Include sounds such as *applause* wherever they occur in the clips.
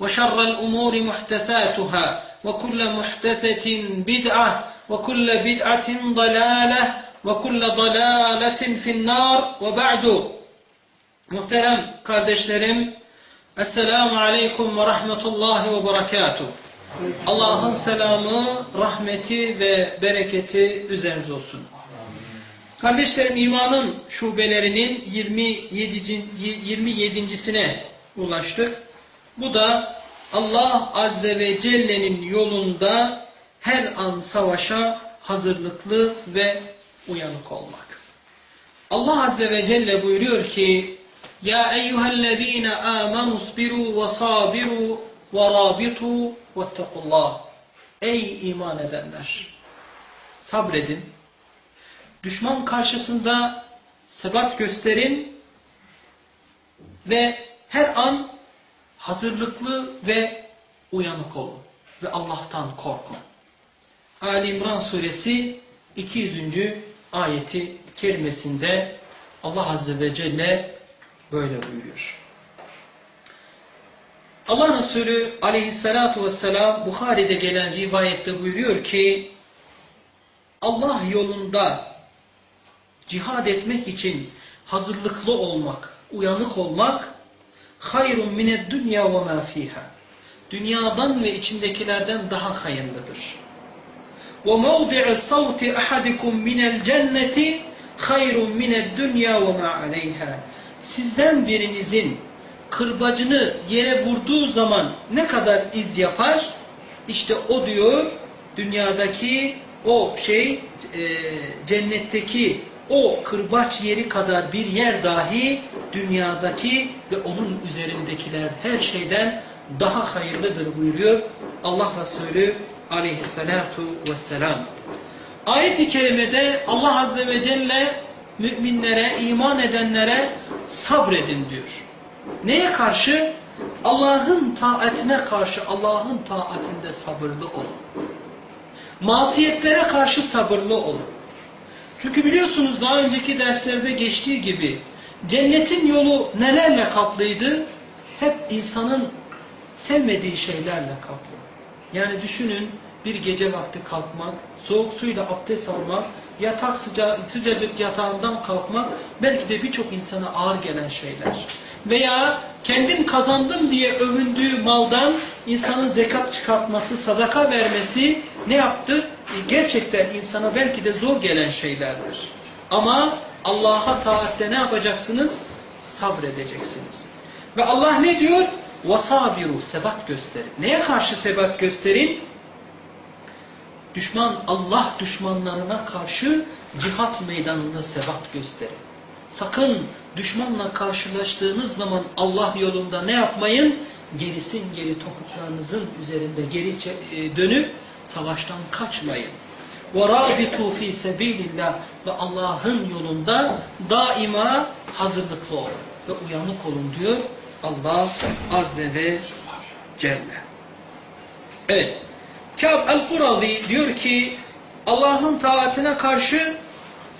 وشر الأمور محدثاتها وكل محدثة بدعة وكل بدعة ضلالة وكل ضلالة في النار وبعد Muhterem kardeşlerim, Esselamu Aleyküm ve Rahmetullahi ve Berekatuhu. Allah'ın selamı, rahmeti ve bereketi üzerinize olsun. Kardeşlerim imanın şubelerinin 27. 27.sine ulaştık. Bu da Allah Azze ve Celle'nin yolunda her an savaşa hazırlıklı ve uyanık olmak. Allah Azze ve Celle buyuruyor ki Ya eyyühellezine amenu sbiru ve sabiru ve rabitu vettekullah Ey iman edenler! Sabredin. Düşman karşısında sebat gösterin ve her an hazırlıklı ve uyanık olun. Ve Allah'tan korkun. Ali İmran suresi 200. ayeti kerimesinde Allah Azze ve Celle böyle buyuruyor. Allah Resulü aleyhissalatu vesselam Bukhari'de gelen rivayette buyuruyor ki Allah yolunda cihad etmek için hazırlıklı olmak, uyanık olmak hayrun mined dünya ve ma fiha. Dünyadan ve içindekilerden daha hayırlıdır. Ve mevdi'u savti ahadikum minel cenneti hayrun mined dünya ve ma aleyha. Sizden birinizin kırbacını yere vurduğu zaman ne kadar iz yapar? İşte o diyor dünyadaki o şey e, cennetteki o kırbaç yeri kadar bir yer dahi dünyadaki ve onun üzerindekiler her şeyden daha hayırlıdır buyuruyor Allah Resulü aleyhissalatu vesselam. Ayet-i kerimede Allah Azze ve Celle müminlere, iman edenlere sabredin diyor. Neye karşı? Allah'ın taatine karşı Allah'ın taatinde sabırlı olun. Masiyetlere karşı sabırlı olun. Çünkü biliyorsunuz daha önceki derslerde geçtiği gibi cennetin yolu nelerle kaplıydı? Hep insanın sevmediği şeylerle kaplı. Yani düşünün bir gece vakti kalkmak, soğuk suyla abdest almak, yatak sıca sıcacık yatağından kalkmak belki de birçok insana ağır gelen şeyler. Veya kendim kazandım diye övündüğü maldan insanın zekat çıkartması, sadaka vermesi ne yaptı? E, gerçekten insana belki de zor gelen şeylerdir. Ama Allah'a taatte ne yapacaksınız? Sabredeceksiniz. Ve Allah ne diyor? Vasabiru, sebat gösterin. Neye karşı sebat gösterin? Düşman, Allah düşmanlarına karşı cihat meydanında sebat gösterin. Sakın düşmanla karşılaştığınız zaman Allah yolunda ne yapmayın? Gerisin geri topuklarınızın üzerinde geri e, dönüp savaştan kaçmayın. وَرَابِطُوا ف۪ي سَب۪يلِ اللّٰهِ Ve Allah'ın yolunda daima hazırlıklı olun ve uyanık olun diyor Allah Azze ve Celle. Evet. Kâb el-Kurazi diyor ki Allah'ın taatine karşı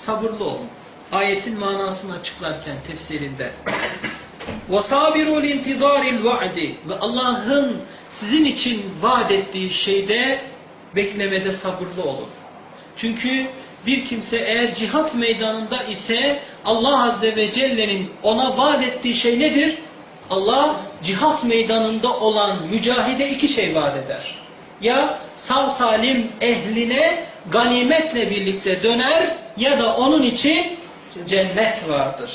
sabırlı olun. Ayetin manasını açıklarken tefsirinde. وَصَابِرُوا لِنْتِظَارِ الْوَعْدِ Ve Allah'ın sizin için vaat ettiği şeyde beklemede sabırlı olun. Çünkü bir kimse eğer cihat meydanında ise Allah Azze ve Celle'nin ona vaat ettiği şey nedir? Allah cihat meydanında olan mücahide iki şey vaat eder. Ya sağ salim ehline ganimetle birlikte döner ya da onun için cennet vardır.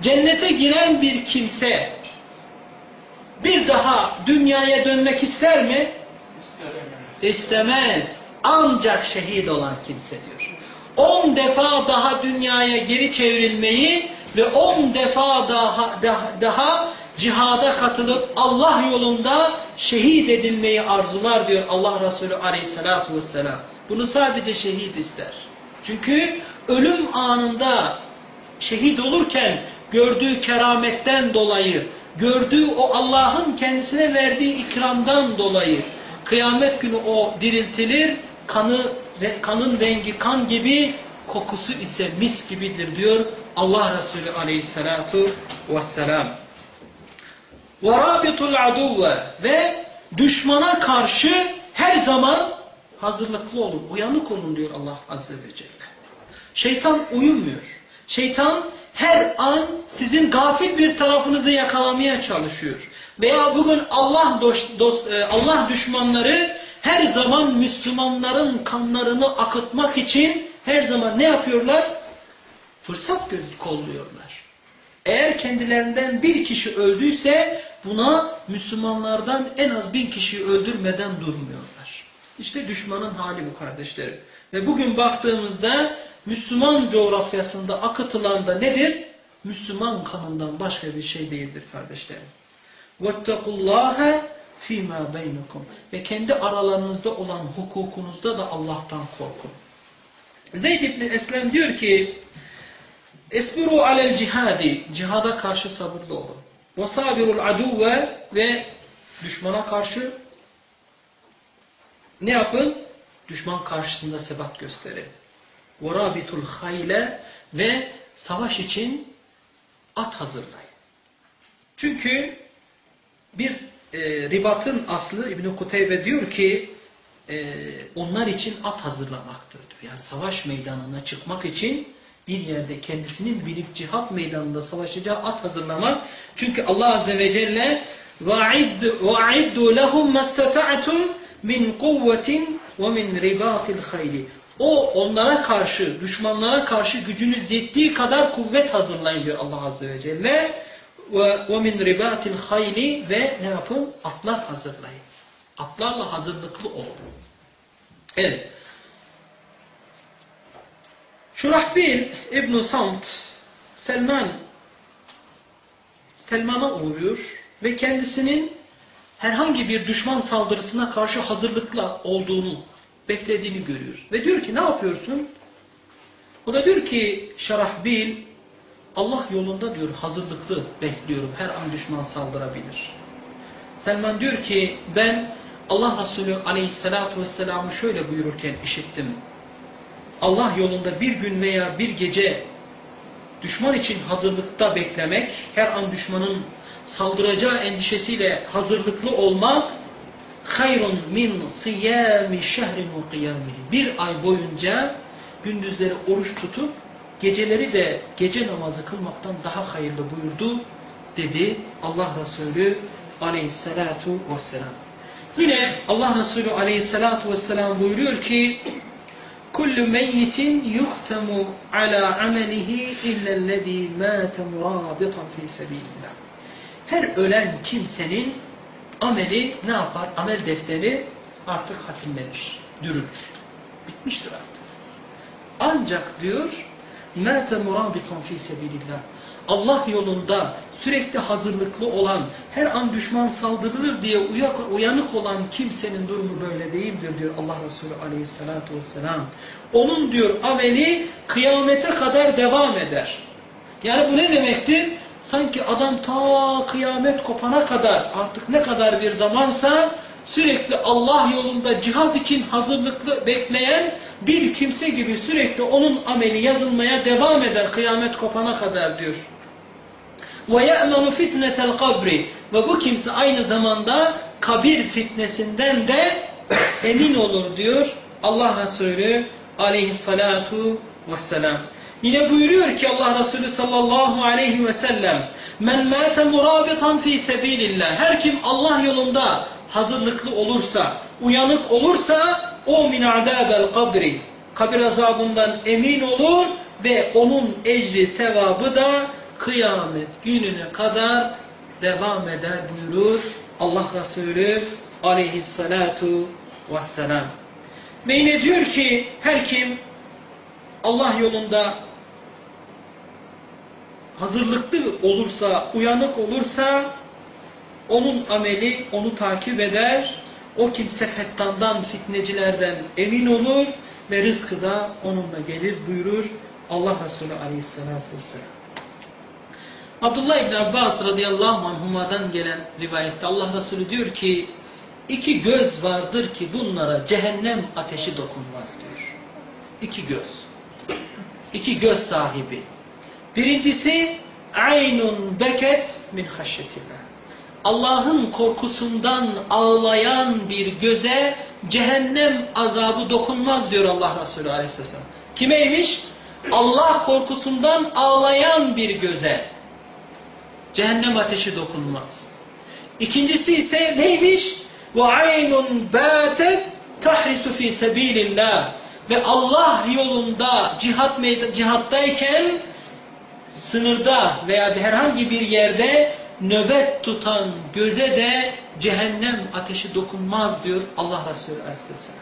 Cennete giren bir kimse bir daha dünyaya dönmek ister mi? İstemez. Ancak şehit olan kimse diyor. On defa daha dünyaya geri çevrilmeyi ve on defa daha, daha, daha cihada katılıp Allah yolunda şehit edilmeyi arzular diyor Allah Resulü aleyhissalatu vesselam. Bunu sadece şehit ister. Çünkü ölüm anında şehit olurken gördüğü kerametten dolayı, gördüğü o Allah'ın kendisine verdiği ikramdan dolayı kıyamet günü o diriltilir, kanı kanın rengi kan gibi, kokusu ise mis gibidir diyor Allah Resulü aleyhissalatu vesselam. وَرَابِطُ الْعَدُوَّ Ve düşmana karşı her zaman hazırlıklı olun, uyanık olun diyor Allah Azze ve Celle. Şeytan uyumuyor. Şeytan her an sizin gafil bir tarafınızı yakalamaya çalışıyor. Veya bugün Allah dost, dost, Allah düşmanları her zaman Müslümanların kanlarını akıtmak için her zaman ne yapıyorlar? Fırsat göz kolluyorlar. Eğer kendilerinden bir kişi öldüyse buna Müslümanlardan en az bin kişiyi öldürmeden durmuyorlar. İşte düşmanın hali bu kardeşlerim. Ve bugün baktığımızda Müslüman coğrafyasında akıtılan da nedir? Müslüman kanından başka bir şey değildir kardeşlerim. وَاتَّقُوا اللّٰهَ فِي مَا بَيْنَكُمْ Ve kendi aralarınızda olan hukukunuzda da Allah'tan korkun. Zeyd İbni Eslem diyor ki Esbiru alel cihadi Cihada karşı sabırlı olun. وَصَابِرُ الْعَدُوَّ Ve düşmana karşı ne yapın? Düşman karşısında sebat gösterin. وَرَابِتُ الْخَيْلَ Ve savaş için at hazırlayın. Çünkü bir e, ribatın aslı İbn-i Kuteybe diyor ki e, onlar için at hazırlamaktır diyor. Yani savaş meydanına çıkmak için bir yerde kendisinin bilip cihat meydanında savaşacağı at hazırlamak. Çünkü Allah Azze ve Celle وَاَعِدُّوا لَهُمْ مَسْتَتَعْتُمْ مِنْ قُوَّةٍ وَمِنْ رِبَاطِ الْخَيْلِ O onlara karşı, düşmanlara karşı gücünüz yettiği kadar kuvvet hazırlayın diyor Allah Azze ve Celle. Ve, ve min ribatil hayli ve ne yapın? Atlar hazırlayın. Atlarla hazırlıklı olun. Evet. Şurahbil İbn-i Samt Selman Selman'a uğruyor ve kendisinin herhangi bir düşman saldırısına karşı hazırlıkla olduğunu, beklediğini görüyor. Ve diyor ki ne yapıyorsun? O da diyor ki Şarahbil Allah yolunda diyor hazırlıklı bekliyorum. Her an düşman saldırabilir. Selman diyor ki ben Allah Resulü aleyhissalatu vesselam'ı şöyle buyururken işittim. Allah yolunda bir gün veya bir gece düşman için hazırlıkta beklemek, her an düşmanın saldıracağı endişesiyle hazırlıklı olmak hayrun min siyami şehrin ve kıyamihi. Bir ay boyunca gündüzleri oruç tutup geceleri de gece namazı kılmaktan daha hayırlı buyurdu dedi Allah Resulü aleyhissalatu vesselam. Yine Allah Resulü aleyhissalatu vesselam buyuruyor ki Kullu meyyitin yuhtemu ala amelihi illellezî mâte murabitan fî sebîlillah. Her ölen kimsenin ameli ne yapar? Amel defteri artık hatimlenir, dürülür. Bitmiştir artık. Ancak diyor mâte murabitan fî sebîlillah. Allah yolunda sürekli hazırlıklı olan, her an düşman saldırılır diye uyanık olan kimsenin durumu böyle değildir diyor Allah Resulü aleyhissalatu vesselam. Onun diyor ameli kıyamete kadar devam eder. Yani bu ne demektir? Sanki adam ta kıyamet kopana kadar artık ne kadar bir zamansa sürekli Allah yolunda cihad için hazırlıklı bekleyen bir kimse gibi sürekli onun ameli yazılmaya devam eder kıyamet kopana kadar diyor. وَيَأْمَنُ فِتْنَةَ الْقَبْرِ Ve bu kimse aynı zamanda kabir fitnesinden de *coughs* emin olur diyor Allah Resulü aleyhissalatu vesselam. Yine buyuruyor ki Allah Resulü sallallahu aleyhi ve sellem Men mâte murabitan fî sebîlillah Her kim Allah yolunda hazırlıklı olursa, uyanık olursa o min adâbel kabri kabir azabından emin olur ve onun ecri sevabı da kıyamet gününe kadar devam eder buyurur Allah Resulü aleyhissalatu vesselam. Ve yine diyor ki her kim Allah yolunda hazırlıklı olursa, uyanık olursa onun ameli onu takip eder. O kimse fettandan, fitnecilerden emin olur ve rızkı da onunla gelir buyurur Allah Resulü aleyhissalatü vesselam. Abdullah İbni Abbas radıyallahu anhuma'dan gelen rivayette Allah Resulü diyor ki iki göz vardır ki bunlara cehennem ateşi dokunmaz diyor. İki göz. İki göz sahibi. Birincisi aynun beket min haşyetillah. Allah'ın korkusundan ağlayan bir göze cehennem azabı dokunmaz diyor Allah Resulü aleyhisselam. Kimeymiş? Allah korkusundan ağlayan bir göze cehennem ateşi dokunmaz. İkincisi ise neymiş? وَعَيْنٌ بَاتَتْ تَحْرِسُ ف۪ي سَب۪يلِ اللّٰهِ Ve Allah yolunda cihat cihattayken sınırda veya herhangi bir yerde nöbet tutan göze de cehennem ateşi dokunmaz diyor Allah Resulü Aleyhisselam.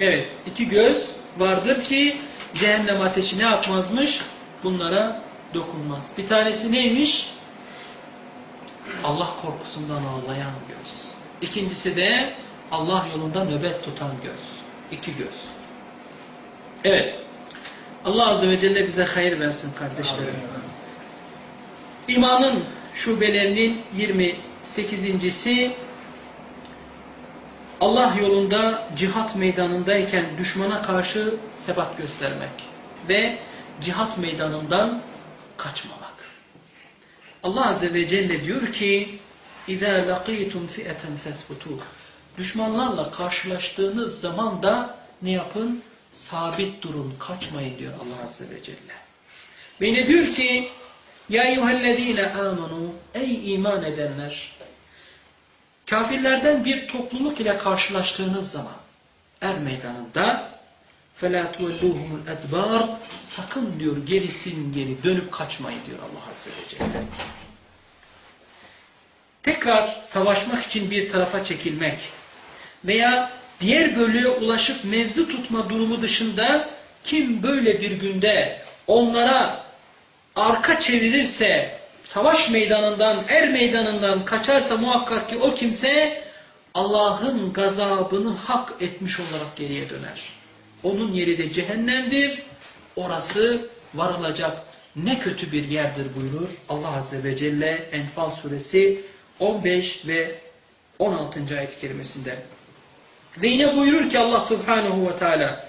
Evet iki göz vardır ki cehennem ateşi ne yapmazmış? Bunlara dokunmaz. Bir tanesi neymiş? Allah korkusundan ağlayan göz. İkincisi de Allah yolunda nöbet tutan göz. İki göz. Evet. Allah Azze ve Celle bize hayır versin kardeşlerim. İmanın şubelerinin 28.si Allah yolunda cihat meydanındayken düşmana karşı sebat göstermek ve cihat meydanından kaçmamak. Allah Azze ve Celle diyor ki اِذَا لَقِيتُمْ فِئَةً فَثْبُتُوهُ Düşmanlarla karşılaştığınız zaman da ne yapın? Sabit durun, kaçmayın diyor Allah Azze ve Celle. Ve yine diyor ki Ya eyyühellezine amanu Ey iman edenler Kafirlerden bir topluluk ile karşılaştığınız zaman er meydanında فَلَا تُوَلُّهُمُ الْاَدْبَارِ Sakın diyor gerisin geri dönüp kaçmayın diyor Allah Azze ve Celle. Tekrar savaşmak için bir tarafa çekilmek veya diğer bölüye ulaşıp mevzu tutma durumu dışında kim böyle bir günde onlara arka çevirirse savaş meydanından, er meydanından kaçarsa muhakkak ki o kimse Allah'ın gazabını hak etmiş olarak geriye döner. Onun yeri de cehennemdir. Orası varılacak ne kötü bir yerdir buyurur Allah Azze ve Celle Enfal suresi 15 ve 16. ayet-i kerimesinde. Ve yine buyurur ki Allah Subhanahu ve Teala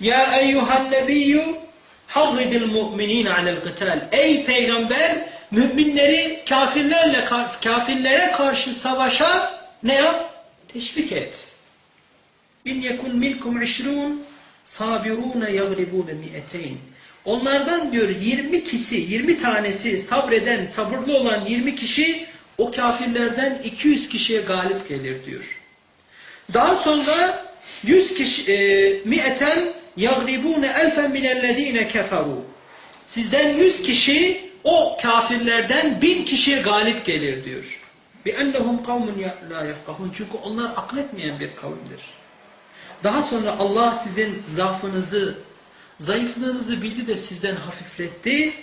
Ya eyyuhan nebiyyü harridil mu'minine anel gıtal Ey peygamber müminleri kafirlerle kafirlere karşı savaşa ne yap? Teşvik et. İn yekun minkum işrun sabirune yagribune mi'eteyn. Onlardan diyor 20 kişi, 20 tanesi sabreden, sabırlı olan 20 kişi o kafirlerden 200 kişiye galip gelir diyor. Daha sonra 100 kişi e, mi'eten yagribune elfen minellezine keferu. Sizden 100 kişi o kafirlerden 1000 kişiye galip gelir diyor. Ennehum kavmun la yefkahun. Çünkü onlar akletmeyen bir kavimdir. Daha sonra Allah sizin zaafınızı, zayıflığınızı bildi de sizden hafifletti.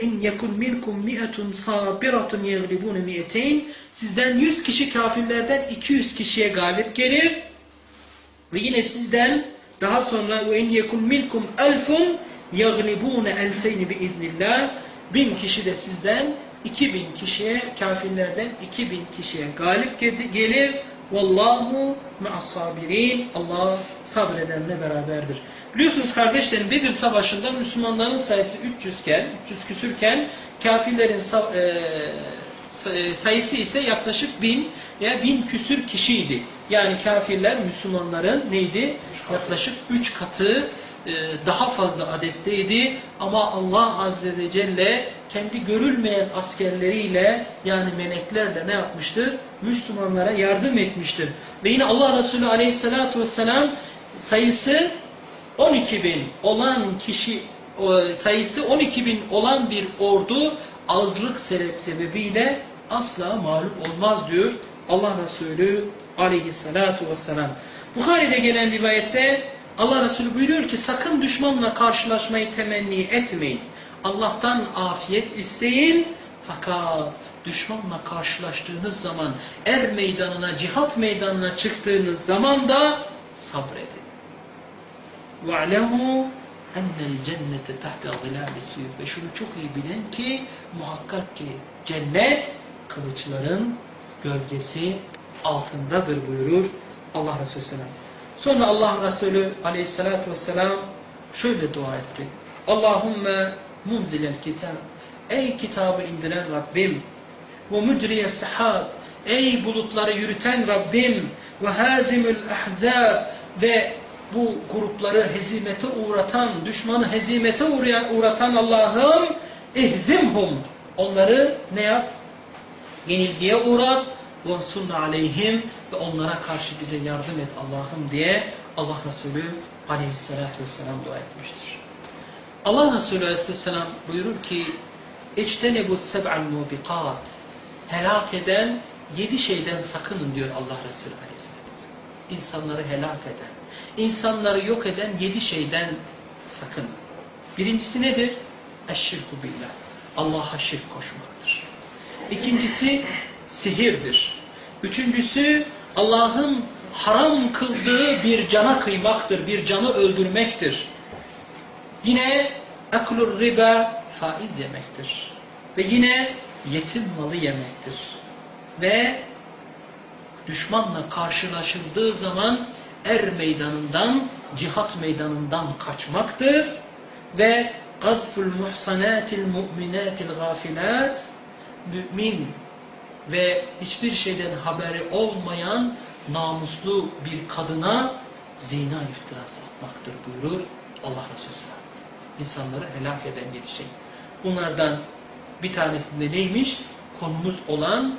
İn yekun minkum mi'etun sabiratun yeglibun mi'eteyn. Sizden 100 kişi kafirlerden 200 kişiye galip gelir. Ve yine sizden daha sonra in yekun minkum elfun yeglibun elfeyn biiznillah. Bin kişi de sizden 2000 kişiye kafirlerden 2000 kişiye galip gelir. Vallahu ma'as sabirin. Allah sabredenle beraberdir. Biliyorsunuz kardeşlerim Bedir Savaşı'nda Müslümanların sayısı 300 iken, 300 küsürken kafirlerin sayısı ise yaklaşık 1000 veya 1000 küsür kişiydi. Yani kafirler Müslümanların neydi? Yaklaşık 3 katı e, daha fazla adetteydi ama Allah Azze ve Celle kendi görülmeyen askerleriyle yani meleklerle ne yapmıştır? Müslümanlara yardım etmiştir. Ve yine Allah Resulü Aleyhisselatü Vesselam sayısı 12 bin olan kişi sayısı 12 bin olan bir ordu azlık sebebiyle asla mağlup olmaz diyor Allah Resulü aleyhissalatu vesselam. Bukhari'de gelen rivayette Allah Resulü buyuruyor ki sakın düşmanla karşılaşmayı temenni etmeyin. Allah'tan afiyet isteyin fakat düşmanla karşılaştığınız zaman er meydanına, cihat meydanına çıktığınız zaman da sabredin. وَعْلَمُوا اَنَّ الْجَنَّةَ تَحْتَ ظِلَالِ السُّيُّ Ve şunu çok iyi bilin ki muhakkak ki cennet kılıçların gölgesi altındadır buyurur Allah Resulü Selam. Sonra Allah Resulü Aleyhisselatü Vesselam şöyle dua etti. Allahümme munzilel kitab. Ey kitabı indiren Rabbim. Ve mücriye sahab. Ey bulutları yürüten Rabbim. Ve hazimül ahzab. Ve bu grupları hezimete uğratan, düşmanı hezimete uğratan Allah'ım ihzimhum. Onları ne yap? Yenilgiye uğrat وَنْسُنَّ aleyhim ve onlara karşı bize yardım et Allah'ım diye Allah Resulü aleyhissalatü vesselam dua etmiştir. Allah Resulü aleyhisselam buyurur ki اِجْتَنِبُ السَّبْعَ الْمُوبِقَاتِ Helak eden yedi şeyden sakının diyor Allah Resulü aleyhisselam. İnsanları helak eden, insanları yok eden yedi şeyden sakın. Birincisi nedir? Eşşirku billah. Allah'a şirk koşmaktır. İkincisi sihirdir. Üçüncüsü Allah'ın haram kıldığı bir cana kıymaktır, bir canı öldürmektir. Yine aklur riba faiz yemektir. Ve yine yetim malı yemektir. Ve düşmanla karşılaşıldığı zaman er meydanından, cihat meydanından kaçmaktır. Ve gazful muhsanatil mu'minatil gafilat mümin ve hiçbir şeyden haberi olmayan namuslu bir kadına zina iftirası atmaktır buyurur Allah Resulü İnsanları helak eden bir şey. Bunlardan bir tanesinde neymiş? Konumuz olan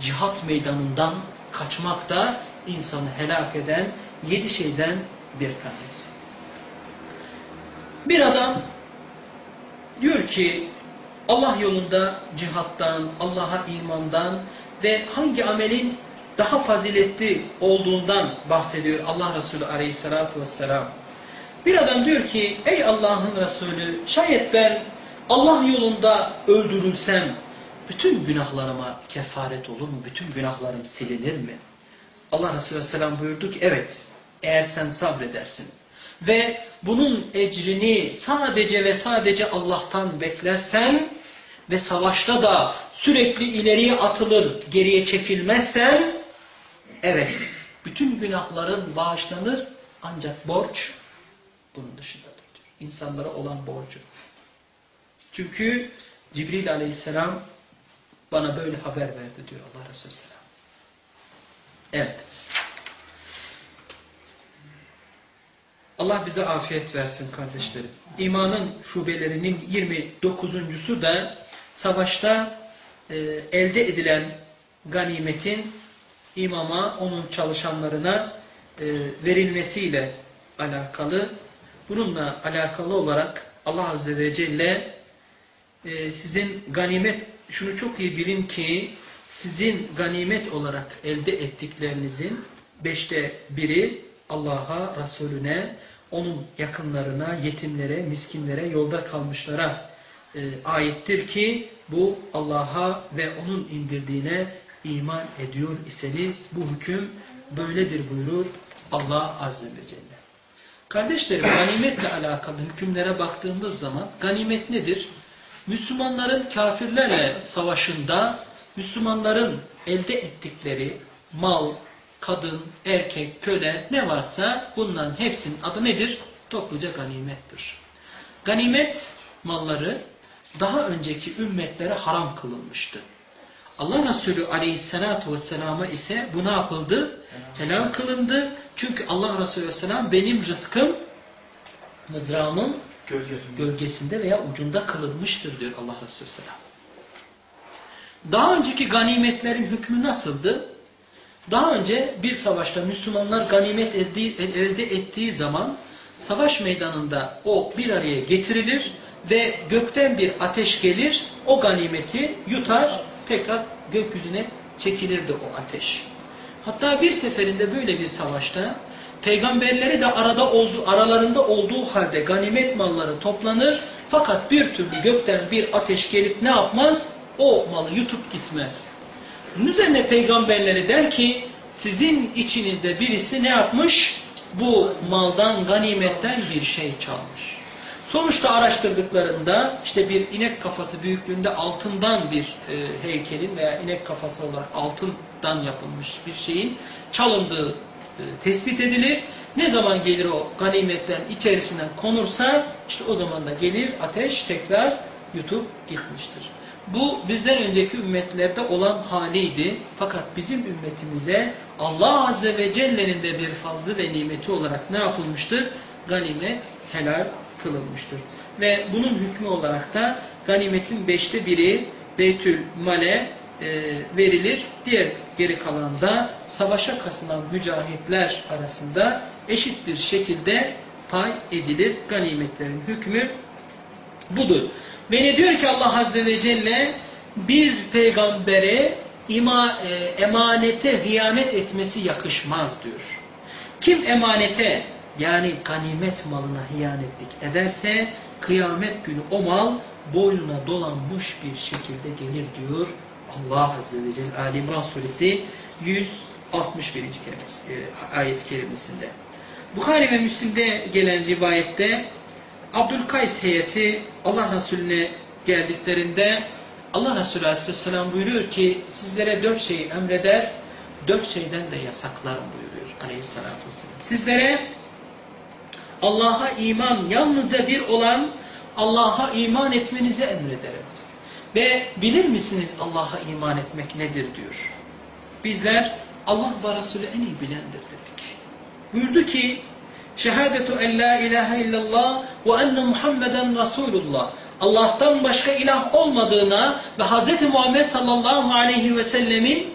cihat meydanından kaçmak da insanı helak eden yedi şeyden bir tanesi. Bir adam diyor ki Allah yolunda cihattan, Allah'a imandan ve hangi amelin daha faziletli olduğundan bahsediyor Allah Resulü aleyhissalatu vesselam. Bir adam diyor ki ey Allah'ın Resulü şayet ben Allah yolunda öldürülsem bütün günahlarıma kefaret olur mu? Bütün günahlarım silinir mi? Allah Resulü Aleyhisselam buyurdu ki evet eğer sen sabredersin ve bunun ecrini sadece ve sadece Allah'tan beklersen ve savaşta da sürekli ileriye atılır, geriye çekilmezsen evet bütün günahların bağışlanır ancak borç bunun dışındadır. İnsanlara olan borcu. Çünkü Cibril aleyhisselam bana böyle haber verdi diyor Allah Resulü Selam. Evet. Allah bize afiyet versin kardeşlerim. İmanın şubelerinin 29'uncusu da savaşta e, elde edilen ganimetin imama, onun çalışanlarına e, verilmesiyle alakalı. Bununla alakalı olarak Allah Azze ve Celle e, sizin ganimet, şunu çok iyi bilin ki sizin ganimet olarak elde ettiklerinizin beşte biri Allah'a, Resulüne, onun yakınlarına, yetimlere, miskinlere, yolda kalmışlara e, aittir ki bu Allah'a ve onun indirdiğine iman ediyor iseniz bu hüküm böyledir buyurur Allah Azze ve Celle. Kardeşlerim ganimetle alakalı hükümlere baktığımız zaman ganimet nedir? Müslümanların kafirlerle savaşında Müslümanların elde ettikleri mal, kadın, erkek, köle ne varsa bunların hepsinin adı nedir? Topluca ganimettir. Ganimet malları daha önceki ümmetlere haram kılınmıştı. Allah Resulü aleyhissalatu vesselama ise bu ne yapıldı? Helal kılındı. Çünkü Allah Resulü vesselam benim rızkım mızrağımın Gölgesinde. gölgesinde veya ucunda kılınmıştır diyor Allah Resulü vesselam. Daha önceki ganimetlerin hükmü nasıldı? Daha önce bir savaşta Müslümanlar ganimet elde ettiği zaman savaş meydanında o bir araya getirilir ve gökten bir ateş gelir, o ganimeti yutar, tekrar gökyüzüne çekilirdi o ateş. Hatta bir seferinde böyle bir savaşta peygamberleri de arada aralarında olduğu halde ganimet malları toplanır fakat bir türlü gökten bir ateş gelip ne yapmaz? O malı yutup gitmez. Bunun üzerine peygamberleri der ki sizin içinizde birisi ne yapmış? Bu maldan, ganimetten bir şey çalmış. Sonuçta araştırdıklarında işte bir inek kafası büyüklüğünde altından bir e, heykelin veya inek kafası olarak altından yapılmış bir şeyin çalındığı e, tespit edilir. Ne zaman gelir o ganimetlerin içerisinden konursa işte o zaman da gelir ateş tekrar yutup gitmiştir. Bu bizden önceki ümmetlerde olan haliydi. Fakat bizim ümmetimize Allah Azze ve Celle'nin de bir fazlı ve nimeti olarak ne yapılmıştır? Ganimet helal kılınmıştır. Ve bunun hükmü olarak da ganimetin beşte biri Beytül Male e, verilir. Diğer geri kalan da savaşa katılan mücahitler arasında eşit bir şekilde pay edilir. Ganimetlerin hükmü budur. Ve ne diyor ki Allah Azze ve Celle bir peygambere ima, e, emanete hıyanet etmesi yakışmaz diyor. Kim emanete yani ganimet malına hıyanetlik ederse kıyamet günü o mal boynuna dolanmış bir şekilde gelir diyor Allah Azze ve Celle Ali İmran Suresi 161. Kerimesi, e, ayet-i kerimesinde. Bukhari ve Müslim'de gelen rivayette Abdülkays heyeti Allah Resulüne geldiklerinde Allah Resulü Aleyhisselam buyuruyor ki sizlere dört şeyi emreder, dört şeyden de yasaklarım buyuruyor Aleyhisselatü Vesselam. Sizlere Allah'a iman yalnızca bir olan Allah'a iman etmenizi emrederim. Ve bilir misiniz Allah'a iman etmek nedir diyor. Bizler Allah ve Resulü en iyi bilendir dedik. Buyurdu ki Şehadetu en la ilahe illallah ve enne Muhammeden Resulullah. Allah'tan başka ilah olmadığına ve Hz. Muhammed sallallahu aleyhi ve sellemin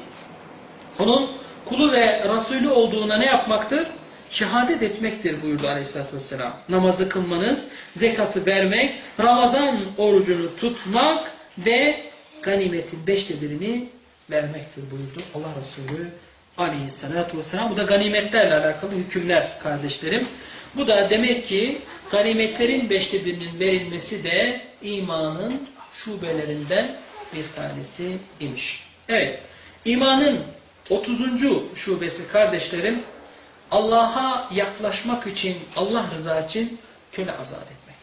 onun kulu ve Resulü olduğuna ne yapmaktır? Şehadet etmektir buyurdu aleyhissalatü vesselam. Namazı kılmanız, zekatı vermek, Ramazan orucunu tutmak ve ganimetin beşte birini vermektir buyurdu Allah Resulü aleyhissalatü vesselam. Bu da ganimetlerle alakalı hükümler kardeşlerim. Bu da demek ki ganimetlerin beşte birinin verilmesi de imanın şubelerinden bir tanesi imiş. Evet, imanın 30. şubesi kardeşlerim, Allah'a yaklaşmak için, Allah rızası için köle azat etmek.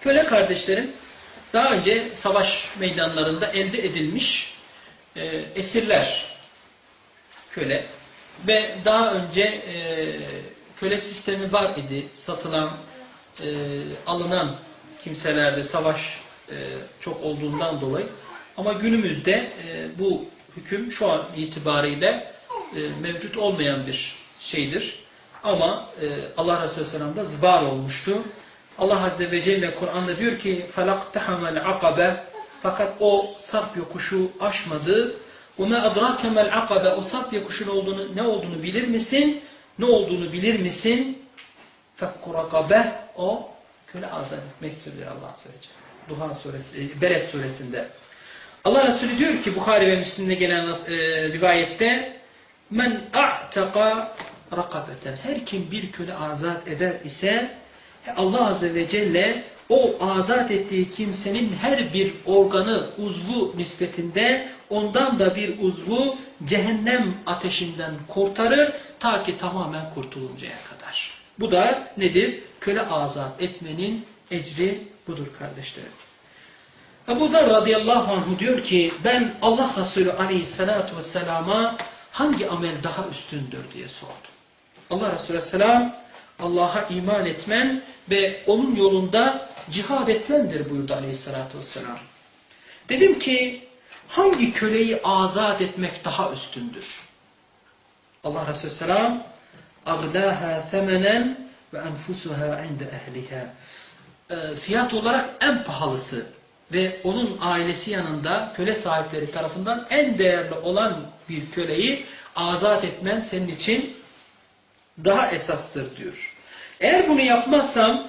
Köle kardeşlerim, daha önce savaş meydanlarında elde edilmiş e, esirler köle ve daha önce e, köle sistemi var idi. Satılan, e, alınan kimselerde savaş e, çok olduğundan dolayı. Ama günümüzde e, bu hüküm şu an itibariyle e, mevcut olmayan bir şeydir. Ama e, Allah Resulü Aleyhisselam'da zıbar olmuştu. Allah Azze ve Celle Kur'an'da diyor ki فَلَقْتَحَمَ الْعَقَبَ Fakat o sarp yokuşu aşmadı. وَمَا أَدْرَاكَ مَا الْعَقَبَ O sarp yokuşun olduğunu, ne olduğunu bilir misin? Ne olduğunu bilir misin? فَكُّ رَقَبَ O köle azat etmektir diyor Allah Azze ve Celle. Duhan suresi, Beret suresinde. Allah Resulü diyor ki Bukhari ve Müslim'de gelen e, rivayette men a'taka rakabeten her kim bir köle azat eder ise Allah Azze ve Celle o azat ettiği kimsenin her bir organı, uzvu nispetinde ondan da bir uzvu cehennem ateşinden kurtarır ta ki tamamen kurtuluncaya kadar. Bu da nedir? Köle azat etmenin ecri budur kardeşlerim. Ebu Zer radıyallahu anh diyor ki ben Allah Resulü aleyhissalatu vesselama hangi amel daha üstündür diye sordu. Allah Resulü Aleyhisselam Allah'a iman etmen ve onun yolunda cihad etmendir buyurdu Aleyhisselatü Vesselam. Dedim ki hangi köleyi azat etmek daha üstündür? Allah Resulü Aleyhisselam اَغْلَاهَا ثَمَنًا وَاَنْفُسُهَا عِنْدَ اَهْلِهَا Fiyat olarak en pahalısı ve onun ailesi yanında köle sahipleri tarafından en değerli olan bir köleyi azat etmen senin için daha esastır diyor. Eğer bunu yapmazsam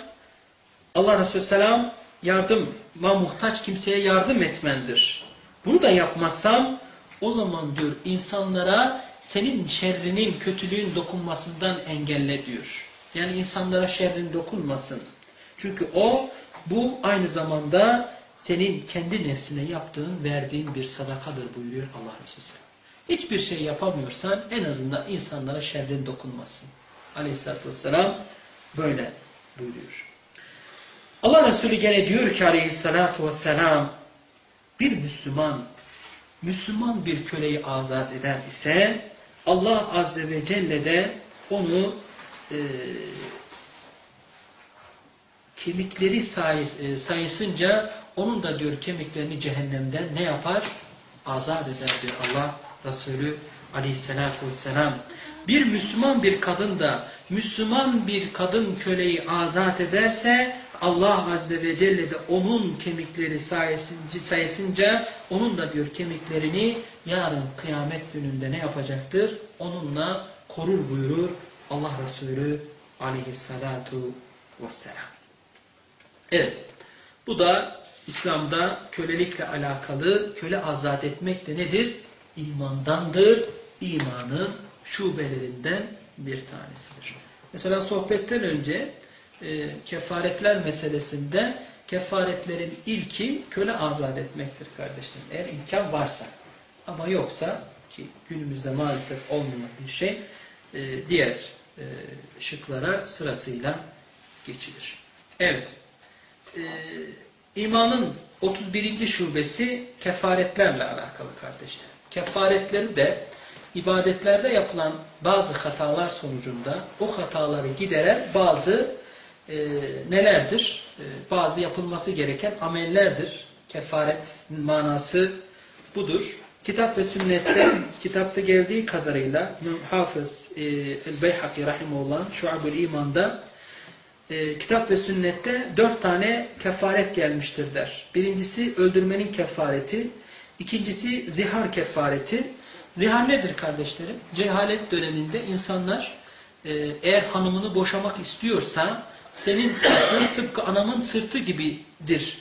Allah Resulü Selam yardıma muhtaç kimseye yardım etmendir. Bunu da yapmazsam o zaman diyor insanlara senin şerrinin, kötülüğün dokunmasından engelle diyor. Yani insanlara şerrin dokunmasın. Çünkü o bu aynı zamanda senin kendi nefsine yaptığın, verdiğin bir sadakadır buyuruyor Allah Resulü. Hiçbir şey yapamıyorsan en azından insanlara şerrin dokunmasın. Aleyhisselatü Vesselam böyle buyuruyor. Allah Resulü gene diyor ki aleyhissalatü vesselam bir Müslüman Müslüman bir köleyi azat eder ise Allah Azze ve Celle de onu e, kemikleri e, sayısınca onun da diyor kemiklerini cehennemden ne yapar? Azat eder diyor Allah Resulü aleyhissalatü vesselam. Bir Müslüman bir kadın da Müslüman bir kadın köleyi azat ederse Allah Azze ve Celle de onun kemikleri sayesinde, sayesinde onun da diyor kemiklerini yarın kıyamet gününde ne yapacaktır? Onunla korur buyurur Allah Resulü aleyhissalatu vesselam. Evet. Bu da İslam'da kölelikle alakalı köle azat etmek de nedir? İmandandır. İmanın şubelerinden bir tanesidir. Mesela sohbetten önce e, kefaretler meselesinde kefaretlerin ilki köle azat etmektir kardeşlerim. Eğer imkan varsa. Ama yoksa ki günümüzde maalesef olmayan bir şey e, diğer e, şıklara sırasıyla geçilir. Evet. E, imanın 31. şubesi kefaretlerle alakalı kardeşler. Kefaretleri de ibadetlerde yapılan bazı hatalar sonucunda o hataları gideren bazı e, nelerdir? E, bazı yapılması gereken amellerdir. Kefaret manası budur. Kitap ve sünnette, *clears throat* kitapta geldiği kadarıyla Hafız e, El-Beyhaki Rahimullah Şuab-ül İman'da e, kitap ve sünnette dört tane kefaret gelmiştir der. Birincisi öldürmenin kefareti, ikincisi zihar kefareti, Zihar nedir kardeşlerim? Cehalet döneminde insanlar e, eğer hanımını boşamak istiyorsa senin sırtın *clears throat* tıpkı anamın sırtı gibidir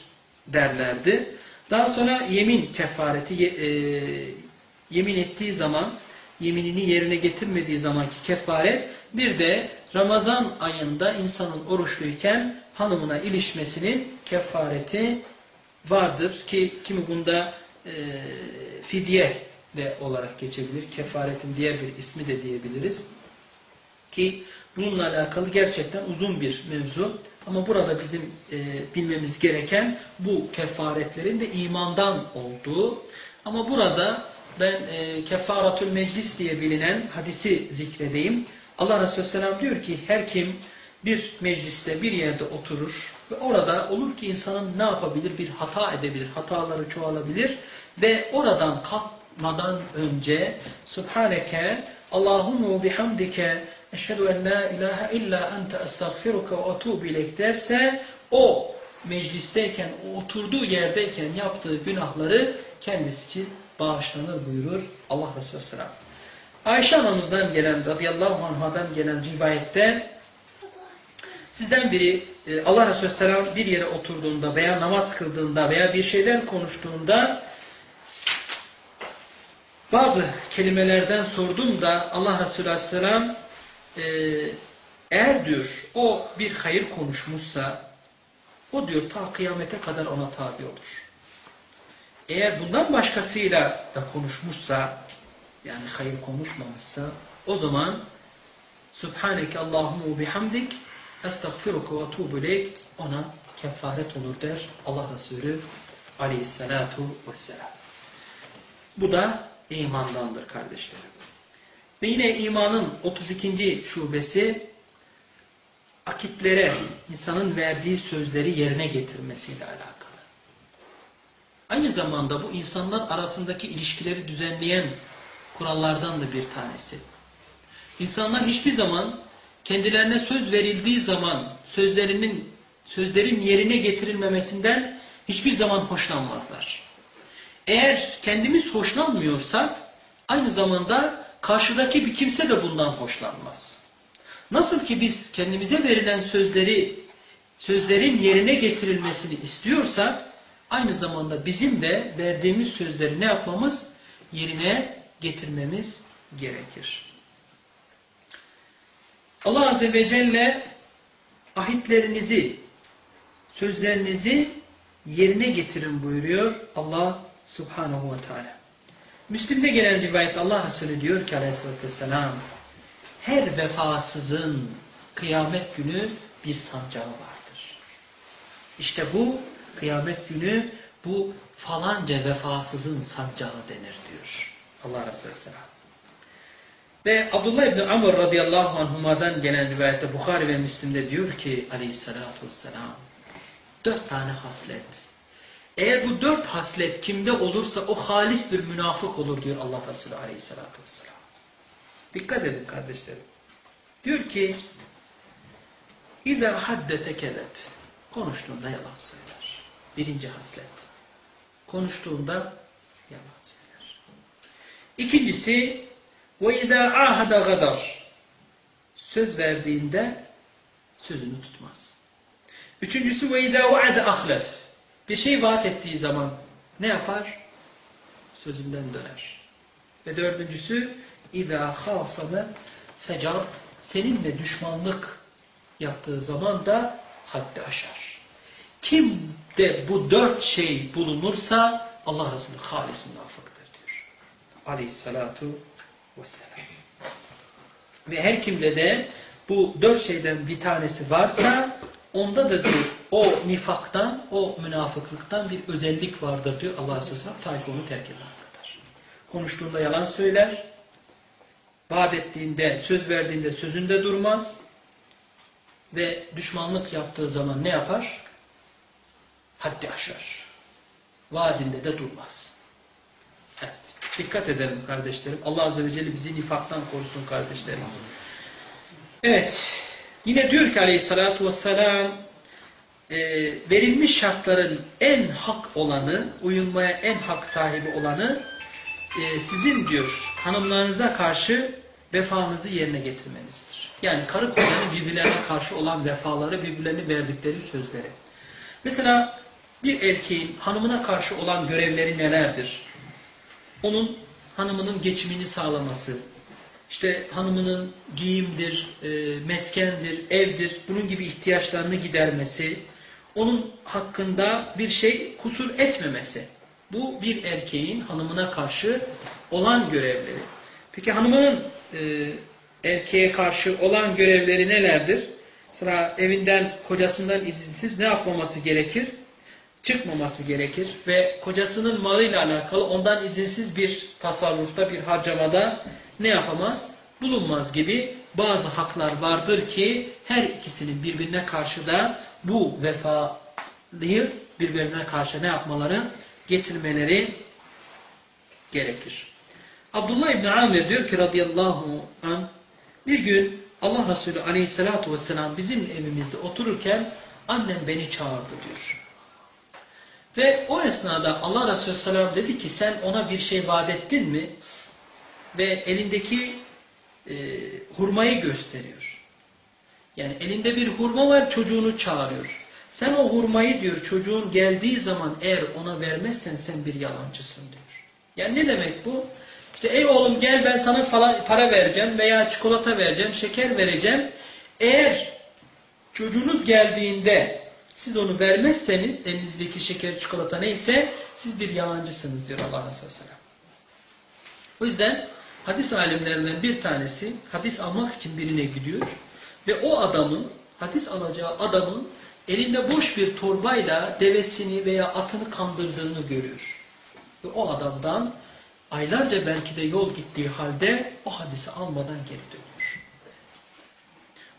derlerdi. Daha sonra yemin kefareti e, yemin ettiği zaman yeminini yerine getirmediği zamanki kefaret bir de Ramazan ayında insanın oruçluyken hanımına ilişmesinin kefareti vardır ki kimi bunda e, fidye de olarak geçebilir. Kefaretin diğer bir ismi de diyebiliriz. Ki bununla alakalı gerçekten uzun bir mevzu. Ama burada bizim e, bilmemiz gereken bu kefaretlerin de imandan olduğu. Ama burada ben e, kefaratül meclis diye bilinen hadisi zikredeyim. Allah Resulü Selam diyor ki her kim bir mecliste bir yerde oturur ve orada olur ki insanın ne yapabilir? Bir hata edebilir, hataları çoğalabilir ve oradan kalk madan önce Subhaneke Allahumu bihamdike eşhedü en la ilahe illa ente estağfiruka ve atubu ilek derse o meclisteyken, oturduğu yerdeyken yaptığı günahları kendisi için bağışlanır buyurur Allah Resulü Selam. Ayşe anamızdan gelen, radıyallahu anhadan gelen rivayette sizden biri e, Allah Resulü Selam bir yere oturduğunda veya namaz kıldığında veya bir şeyler konuştuğunda bazı kelimelerden sordum da Allah Resulü Aleyhisselam e, eğer diyor o bir hayır konuşmuşsa o diyor ta kıyamete kadar ona tabi olur. Eğer bundan başkasıyla da konuşmuşsa yani hayır konuşmamışsa o zaman Subhaneke Allahumu bihamdik estağfiruka ve tuğbu ona kefaret olur der Allah Resulü aleyhissalatu vesselam. Bu da imandandır kardeşlerim. Ve yine imanın 32. şubesi akitlere, insanın verdiği sözleri yerine getirmesiyle alakalı. Aynı zamanda bu insanlar arasındaki ilişkileri düzenleyen kurallardan da bir tanesi. İnsanlar hiçbir zaman kendilerine söz verildiği zaman sözlerinin sözlerin yerine getirilmemesinden hiçbir zaman hoşlanmazlar. Eğer kendimiz hoşlanmıyorsak aynı zamanda karşıdaki bir kimse de bundan hoşlanmaz. Nasıl ki biz kendimize verilen sözleri sözlerin yerine getirilmesini istiyorsak aynı zamanda bizim de verdiğimiz sözleri ne yapmamız? Yerine getirmemiz gerekir. Allah Azze ve Celle ahitlerinizi, sözlerinizi yerine getirin buyuruyor Allah Subhanahu ve Teala. Müslim'de gelen rivayet Allah Resulü diyor ki aleyhissalatü vesselam her vefasızın kıyamet günü bir sancağı vardır. İşte bu kıyamet günü bu falanca vefasızın sancağı denir diyor Allah Resulü Vesselam. Ve Abdullah İbni Amr radıyallahu anhuma'dan gelen rivayette Bukhari ve Müslim'de diyor ki aleyhissalatu vesselam dört tane haslet. Eğer bu dört haslet kimde olursa o halis bir münafık olur diyor Allah Resulü aleyhissalatu vesselam. Dikkat edin kardeşlerim. Diyor ki İza haddete kedep. Konuştuğunda yalan söyler. Birinci haslet. Konuştuğunda yalan söyler. İkincisi ve izâ ahada gadar. Söz verdiğinde sözünü tutmaz. Üçüncüsü ve izâ vaade ahlef. Bir şey vaat ettiği zaman ne yapar? Sözünden döner. Ve dördüncüsü اِذَا خَاصَمَ fecar seninle düşmanlık yaptığı zaman da haddi aşar. Kim de bu dört şey bulunursa Allah Resulü halis münafıktır diyor. Aleyhissalatu vesselam. Ve her kimde de bu dört şeyden bir tanesi varsa onda da diyor o nifaktan, o münafıklıktan bir özellik vardır diyor Allah Resulü ta ki onu terk eden kadar. Konuştuğunda yalan söyler, vaat ettiğinde, söz verdiğinde sözünde durmaz ve düşmanlık yaptığı zaman ne yapar? Haddi aşar. Vaadinde de durmaz. Dikkat edelim kardeşlerim. Allah Azze ve Celle bizi nifaktan korusun kardeşlerim. Evet. Yine diyor ki aleyhissalatu vesselam e, verilmiş şartların en hak olanı, uyulmaya en hak sahibi olanı e, sizin diyor hanımlarınıza karşı vefanızı yerine getirmenizdir. Yani karı kocanın birbirlerine karşı olan vefaları, birbirlerine verdikleri sözleri. Mesela bir erkeğin hanımına karşı olan görevleri nelerdir? Onun hanımının geçimini sağlaması, işte hanımının giyimdir, e, meskendir, evdir, bunun gibi ihtiyaçlarını gidermesi, onun hakkında bir şey kusur etmemesi. Bu bir erkeğin hanımına karşı olan görevleri. Peki hanımının e, erkeğe karşı olan görevleri nelerdir? Sıra evinden, kocasından izinsiz ne yapmaması gerekir? Çıkmaması gerekir ve kocasının malıyla alakalı ondan izinsiz bir tasarrufta, bir harcamada ne yapamaz? Bulunmaz gibi bazı haklar vardır ki her ikisinin birbirine karşı da bu vefalıyı birbirine karşı ne yapmaları? Getirmeleri gerekir. Abdullah İbni Amir diyor ki radıyallahu an bir gün Allah Resulü aleyhissalatu vesselam bizim evimizde otururken annem beni çağırdı diyor. Ve o esnada Allah Resulü sallam dedi ki sen ona bir şey vaat ettin mi? Ve elindeki e, hurmayı gösteriyor. Yani elinde bir hurma var çocuğunu çağırıyor. Sen o hurmayı diyor çocuğun geldiği zaman eğer ona vermezsen sen bir yalancısın diyor. Yani ne demek bu? İşte ey oğlum gel ben sana falan para vereceğim veya çikolata vereceğim, şeker vereceğim. Eğer çocuğunuz geldiğinde siz onu vermezseniz elinizdeki şeker, çikolata neyse siz bir yalancısınız diyor Allah Resulü Aleyhisselam. O yüzden hadis alimlerinden bir tanesi hadis almak için birine gidiyor ve o adamın, hadis alacağı adamın elinde boş bir torbayla devesini veya atını kandırdığını görüyor. Ve o adamdan aylarca belki de yol gittiği halde o hadisi almadan geri dönüyor.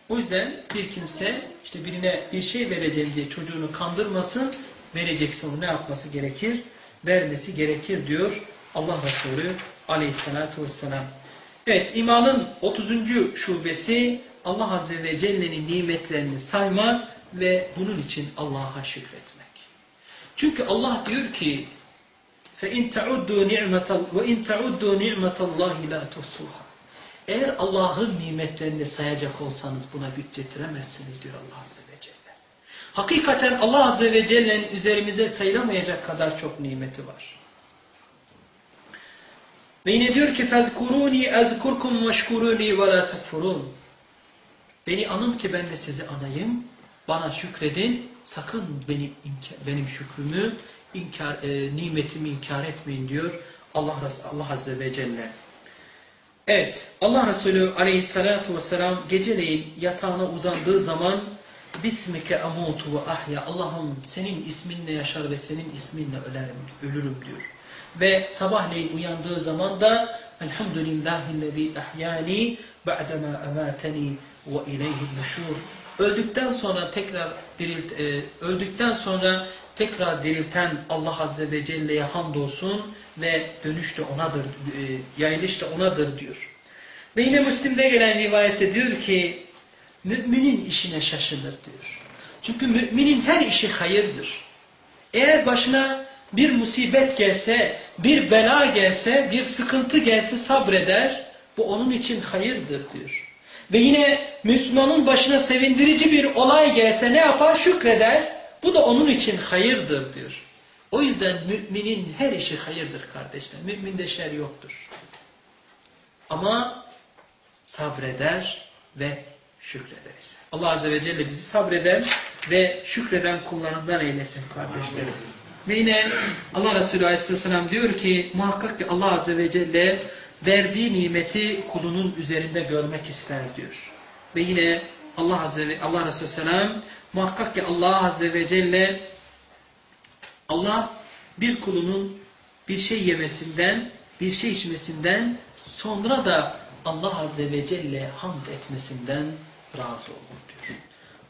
O yüzden bir kimse işte birine bir şey vereceğim diye çocuğunu kandırmasın, verecekse onu ne yapması gerekir? Vermesi gerekir diyor Allah Resulü aleyhissalatu vesselam. Evet imanın 30. şubesi Allah Azze ve Celle'nin nimetlerini saymak ve bunun için Allah'a şükretmek. Çünkü Allah diyor ki فَاِنْ تَعُدُّوا نِعْمَةَ وَاِنْ تَعُدُّوا نِعْمَةَ اللّٰهِ لَا تُحْصُوهَا Eğer Allah'ın nimetlerini sayacak olsanız buna güç getiremezsiniz diyor Allah Azze ve Celle. Hakikaten Allah Azze ve Celle'nin üzerimize sayılamayacak kadar çok nimeti var. Ve yine diyor ki فَذْكُرُونِي اَذْكُرْكُمْ وَشْكُرُونِي وَلَا تَكْفُرُونَ Beni anın ki ben de sizi anayım. Bana şükredin. Sakın benim benim şükrümü, inkar, e, nimetimi inkar etmeyin diyor Allah, Allah Azze ve Celle. Evet, Allah Resulü aleyhissalatu vesselam geceleyin yatağına uzandığı zaman Bismike amutu ve ahya. Allah'ım senin isminle yaşar ve senin isminle ölerim, ölürüm diyor. Ve sabahleyin uyandığı zaman da Elhamdülillahillezî ahyani ba'dema emateni ve ileyhin nuşur. Öldükten sonra tekrar dirilt, e, öldükten sonra tekrar dirilten Allah Azze ve Celle'ye hamdolsun ve dönüş de onadır, e, yayılış da onadır diyor. Ve yine Müslim'de gelen rivayette diyor ki müminin işine şaşılır diyor. Çünkü müminin her işi hayırdır. Eğer başına bir musibet gelse, bir bela gelse, bir sıkıntı gelse sabreder. Bu onun için hayırdır diyor. Ve yine Müslümanın başına sevindirici bir olay gelse ne yapar? Şükreder. Bu da onun için hayırdır diyor. O yüzden müminin her işi hayırdır kardeşler. Müminde şer yoktur. Ama sabreder ve şükrederiz. Allah Azze ve Celle bizi sabreden ve şükreden kullarından eylesin kardeşlerim. Ve yine Allah Resulü Aleyhisselam diyor ki muhakkak ki Allah Azze ve Celle verdiği nimeti kulunun üzerinde görmek ister diyor. Ve yine Allah Azze ve Allah Resulü Selam muhakkak ki Allah Azze ve Celle Allah bir kulunun bir şey yemesinden, bir şey içmesinden sonra da Allah Azze ve Celle hamd etmesinden razı olur diyor.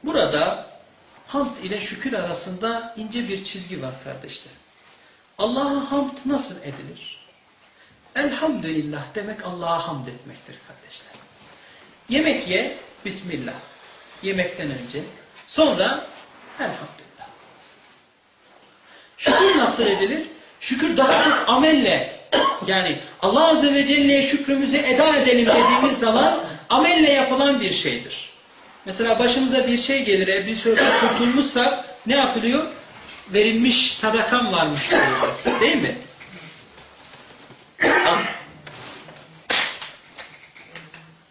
Burada hamd ile şükür arasında ince bir çizgi var kardeşler. Allah'a hamd nasıl edilir? Elhamdülillah demek Allah'a hamd etmektir kardeşler. Yemek ye, Bismillah. Yemekten önce. Sonra Elhamdülillah. Şükür nasıl edilir? Şükür daha çok amelle yani Allah Azze ve Celle'ye şükrümüzü eda edelim dediğimiz zaman amelle yapılan bir şeydir. Mesela başımıza bir şey gelir, bir sözü kurtulmuşsa ne yapılıyor? Verilmiş sadakam varmış diyor. Değil mi?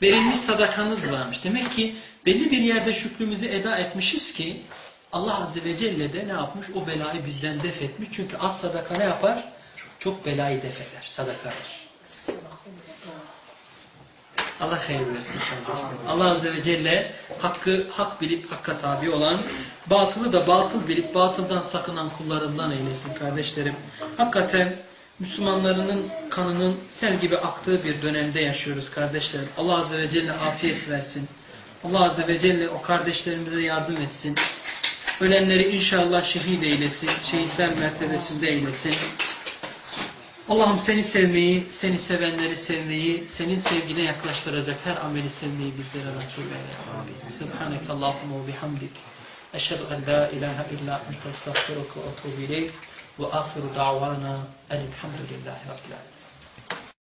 Verilmiş sadakanız varmış. Demek ki belli bir yerde şükrümüzü eda etmişiz ki Allah Azze ve Celle de ne yapmış? O belayı bizden def etmiş. Çünkü az sadaka ne yapar? Çok belayı def eder. Sadakadır. Allah hayır versin. Allah Azze ve Celle hakkı hak bilip hakka tabi olan, batılı da batıl bilip batıldan sakınan kullarından eylesin kardeşlerim. Hakikaten Müslümanlarının kanının sel gibi aktığı bir dönemde yaşıyoruz kardeşlerim. Allah Azze ve Celle afiyet versin. Allah Azze ve Celle o kardeşlerimize yardım etsin. Ölenleri inşallah şehit eylesin. Şehitler mertebesinde eylesin. Allah'ım seni sevmeyi, seni sevenleri sevmeyi, senin sevgine yaklaştıracak her ameli sevmeyi bizlere nasip eyle. Subhaneke Allahumma ve bihamdik. Eşhedü en la ilahe illa ente estağfiruke ve etûbü ileyk. Ve ahiru da'vana elhamdülillahi rabbil alemin.